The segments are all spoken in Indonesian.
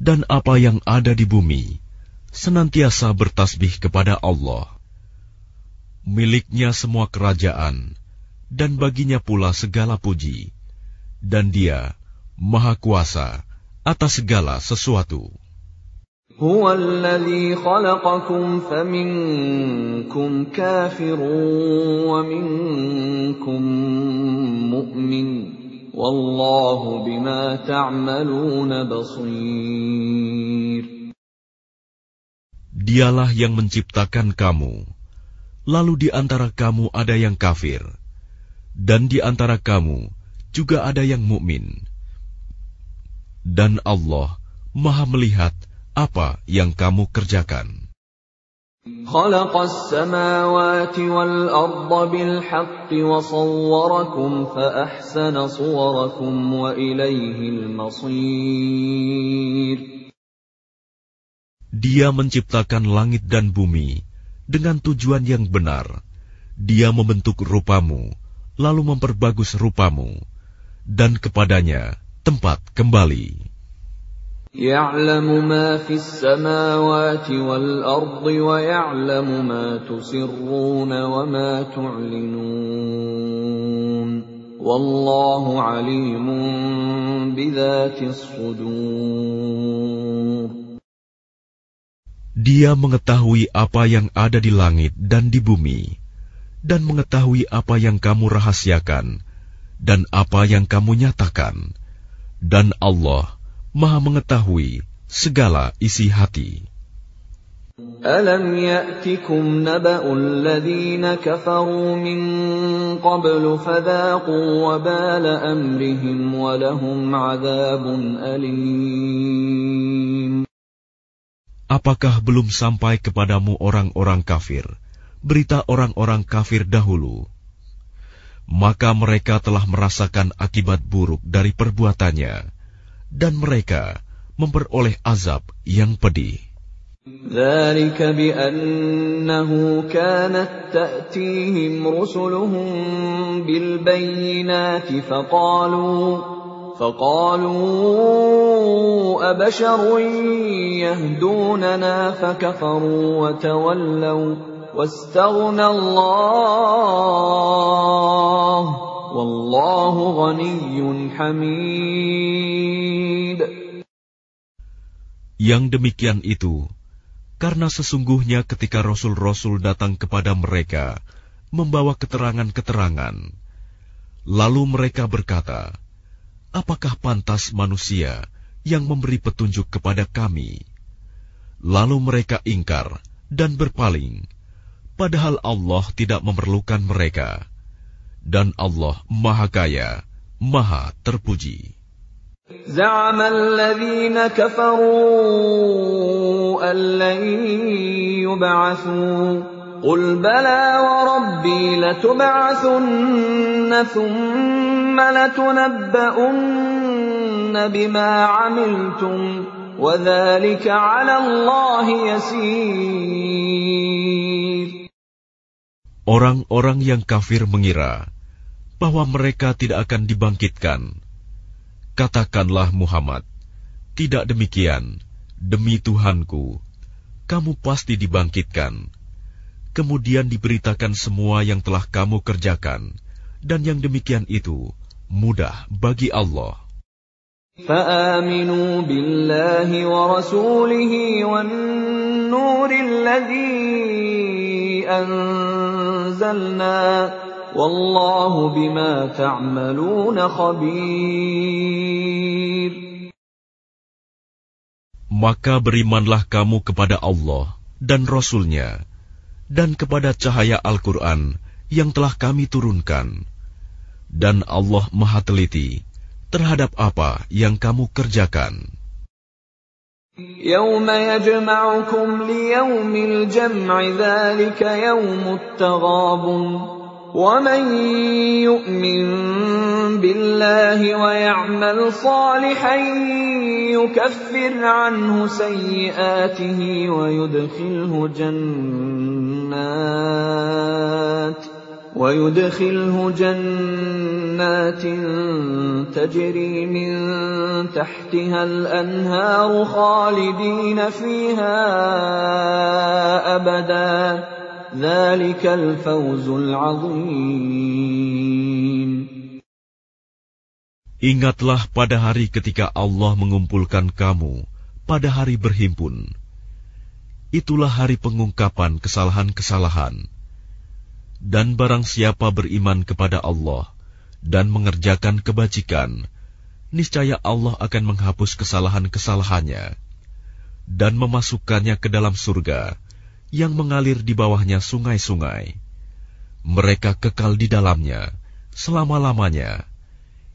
dan apa yang ada di bumi senantiasa bertasbih kepada Allah. Miliknya semua kerajaan dan baginya pula segala puji. Dan dia Maha Kuasa atas segala sesuatu. هو الذي خلقكم فمنكم كافر ومنكم مؤمن Wallahu bima basir. Dialah yang menciptakan kamu. Lalu di antara kamu ada yang kafir dan di antara kamu juga ada yang mukmin. Dan Allah Maha melihat apa yang kamu kerjakan. خلق السماوات والأرض بالحق وصوركم فأحسن صوركم وإليه المصير Dia menciptakan langit dan bumi dengan tujuan yang benar. Dia membentuk rupamu, lalu memperbagus rupamu, dan kepadanya tempat kembali. يعلم ما في السماوات والأرض ويعلم ما تسرون وما تعلنون والله عليم بذات الصدور Dia mengetahui apa yang ada di langit dan di bumi, dan mengetahui apa yang kamu rahasiakan dan apa yang kamu nyatakan, dan Allah Maha Mengetahui segala isi hati. ألم يأتكم نبأ الذين كفروا من قبل فذاقوا وبال أمرهم ولهم عذاب أليم Apakah belum sampai kepadamu orang-orang kafir, berita orang-orang kafir dahulu? Maka mereka telah merasakan akibat buruk dari perbuatannya, dan mereka memperoleh azab yang pedih. ذلك بأنه كانت تأتيهم رسلهم بالبينات فقالوا فقالوا أبشر يهدوننا فكفروا وتولوا واستغنى الله والله غني حميد Yang demikian itu, karena sesungguhnya ketika rasul-rasul datang kepada mereka membawa keterangan-keterangan, lalu mereka berkata, "Apakah pantas manusia yang memberi petunjuk kepada kami?" Lalu mereka ingkar dan berpaling, padahal Allah tidak memerlukan mereka, dan Allah Maha Kaya, Maha Terpuji. زعم الذين كفروا أن لن يبعثوا قل بلى وربي لتبعثن ثم لتنبؤن بما عملتم وذلك على الله يسير Orang-orang yang kafir mengira bahwa mereka tidak akan dibangkitkan. Katakanlah Muhammad, tidak demikian, demi Tuhanku, kamu pasti dibangkitkan. Kemudian diberitakan semua yang telah kamu kerjakan, dan yang demikian itu mudah bagi Allah. فآمنوا بالله ورسوله والنور الذي أنزلنا والله بما تعملون خبير Maka berimanlah kamu kepada Allah dan Rasul-Nya, dan kepada cahaya Al-Quran yang telah kami turunkan. Dan Allah Maha Teliti terhadap apa yang kamu kerjakan. يوم يجمعكم ليوم الجمع ذلك يوم التغابن ومن يؤمن بالله ويعمل صالحا يكفر عنه سيئاته ويدخله جنات ويدخله جنات تجري من تحتها الانهار خالدين فيها ابدا Ingatlah pada hari ketika Allah mengumpulkan kamu pada hari berhimpun. Itulah hari pengungkapan kesalahan-kesalahan. Dan barang siapa beriman kepada Allah dan mengerjakan kebajikan, niscaya Allah akan menghapus kesalahan-kesalahannya dan memasukkannya ke dalam surga yang mengalir di bawahnya sungai-sungai. Mereka kekal di dalamnya selama-lamanya.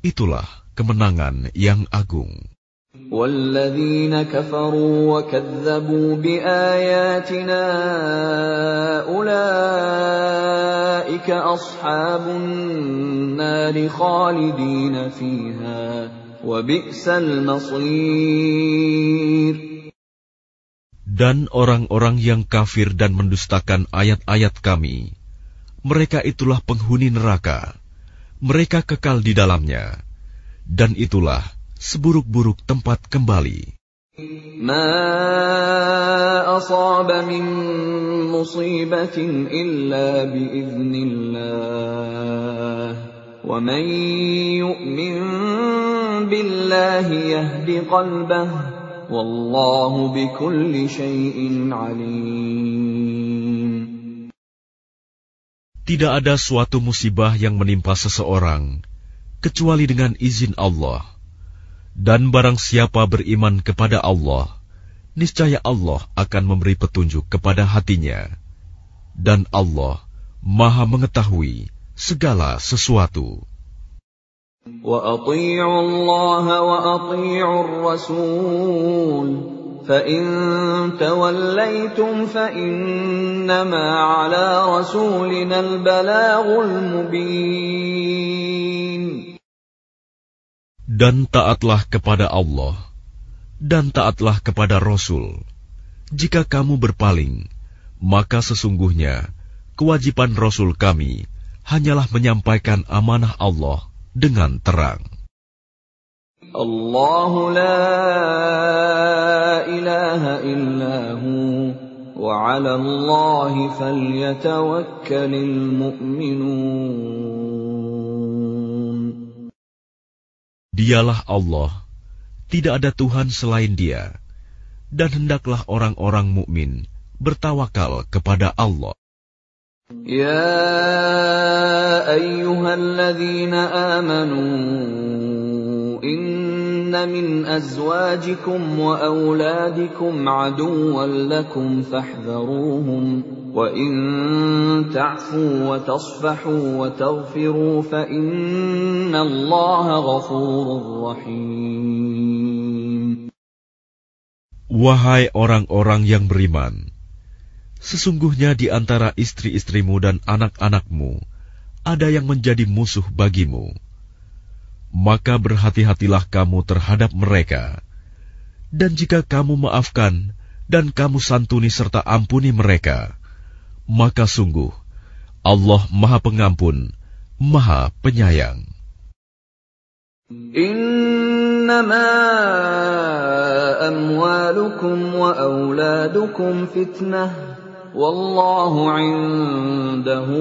Itulah kemenangan yang agung. والذين كفروا وكذبوا بآياتنا أولئك أصحاب النار خالدين فيها وبئس المصير Dan orang-orang yang kafir dan mendustakan ayat-ayat kami, mereka itulah penghuni neraka. Mereka kekal di dalamnya. Dan itulah seburuk-buruk tempat kembali. ما أصاب من مصيبة إلا بإذن الله ومن يؤمن بالله يهد قلبه tidak ada suatu musibah yang menimpa seseorang kecuali dengan izin Allah. Dan barang siapa beriman kepada Allah, niscaya Allah akan memberi petunjuk kepada hatinya. Dan Allah Maha Mengetahui segala sesuatu. وأطيعوا الله وأطيعوا الرسول فإن توليتم فإنما على رسولنا البلاغ المبين Dan taatlah kepada Allah, dan taatlah kepada Rasul. Jika kamu berpaling, maka sesungguhnya kewajiban Rasul kami hanyalah menyampaikan amanah Allah dengan terang. La ilaha illahu wa 'ala mu'minun. Dialah Allah, tidak ada Tuhan selain Dia. Dan hendaklah orang-orang mukmin bertawakal kepada Allah. Ya أيها الذين آمنوا إن من أزواجكم وأولادكم عدوا لكم فاحذروهم وإن تعفوا وتصفحوا وتغفروا فإن الله غفور رحيم Wahai orang-orang yang beriman, sesungguhnya di antara istri-istrimu dan anak-anakmu ada yang menjadi musuh bagimu. Maka berhati-hatilah kamu terhadap mereka. Dan jika kamu maafkan dan kamu santuni serta ampuni mereka, maka sungguh Allah Maha Pengampun, Maha Penyayang. إنما أموالكم وأولادكم فتنة Wallahu indahu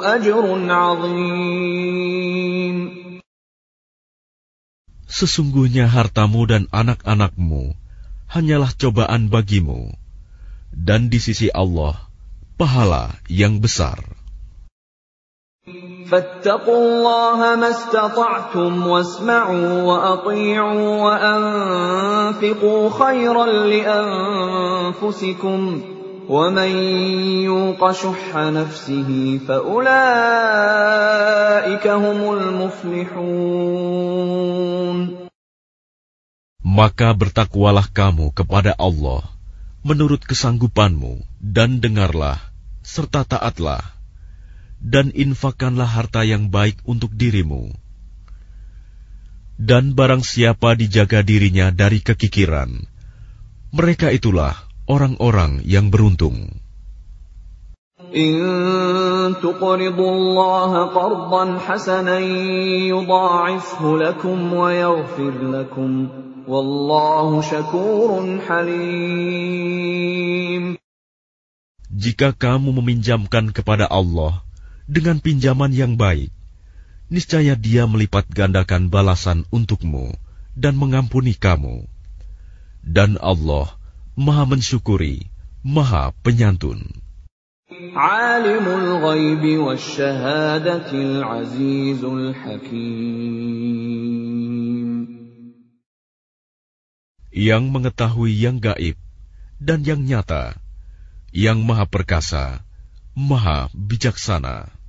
ajrun azim. Sesungguhnya hartamu dan anak-anakmu hanyalah cobaan bagimu, dan di sisi Allah, pahala yang besar. فاتقوا الله ما استطعتم واسمعوا وأطيعوا وأنفقوا خيرا لأنفسكم ومن يوق شح نفسه فأولئك هم المفلحون Maka bertakwalah kamu kepada Allah menurut kesanggupanmu dan dengarlah serta taatlah dan infakkanlah harta yang baik untuk dirimu. Dan barang siapa dijaga dirinya dari kekikiran, mereka itulah orang-orang yang beruntung. إن تقرضوا الله قرضا حسنا يضاعفه لكم ويغفر لكم والله شكور حليم Jika kamu meminjamkan kepada Allah dengan pinjaman yang baik, niscaya Dia melipat gandakan balasan untukmu dan mengampuni kamu. Dan Allah Maha mensyukuri, Maha penyantun. Yang mengetahui yang gaib dan yang nyata, yang maha perkasa, maha bijaksana.